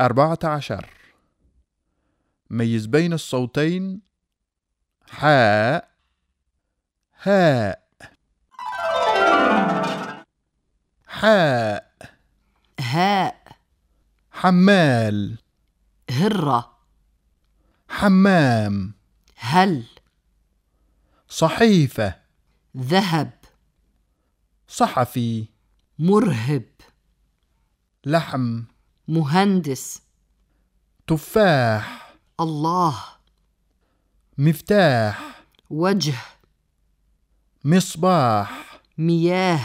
أربعة عشر. ميز بين الصوتين حاء هاء. حاء. هاء. حمال. هرة. حمام. هل. صحيفة. ذهب. صحفي. مرهب. لحم. مهندس. تفاح. الله. مفتاح. وجه. مصباح. مياه.